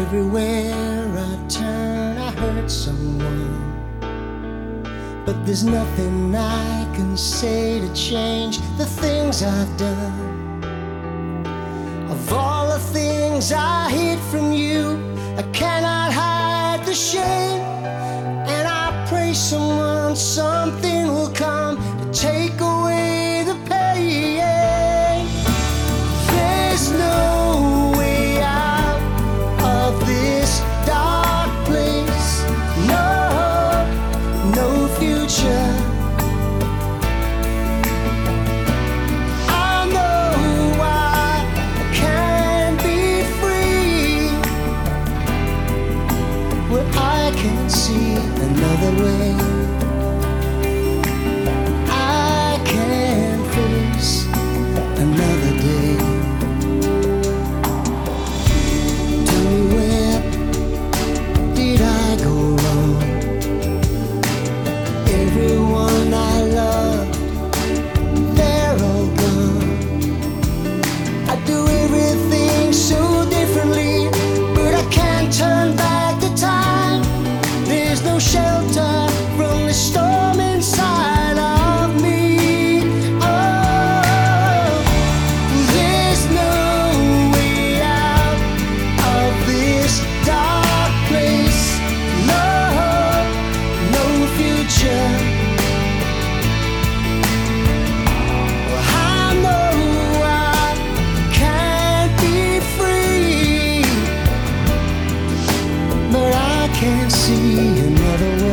Everywhere I turn, I hurt someone. But there's nothing I can say to change the things I've done. Of all the things I hid from you, I cannot hide the shame. And I pray someone, something will come. I can't see another way. see another way.